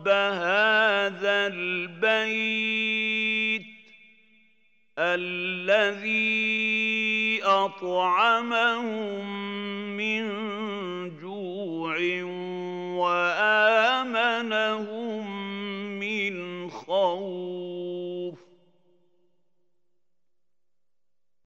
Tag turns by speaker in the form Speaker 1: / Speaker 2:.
Speaker 1: رب هذا البيت الذي أطعمهم من جوع وآمنهم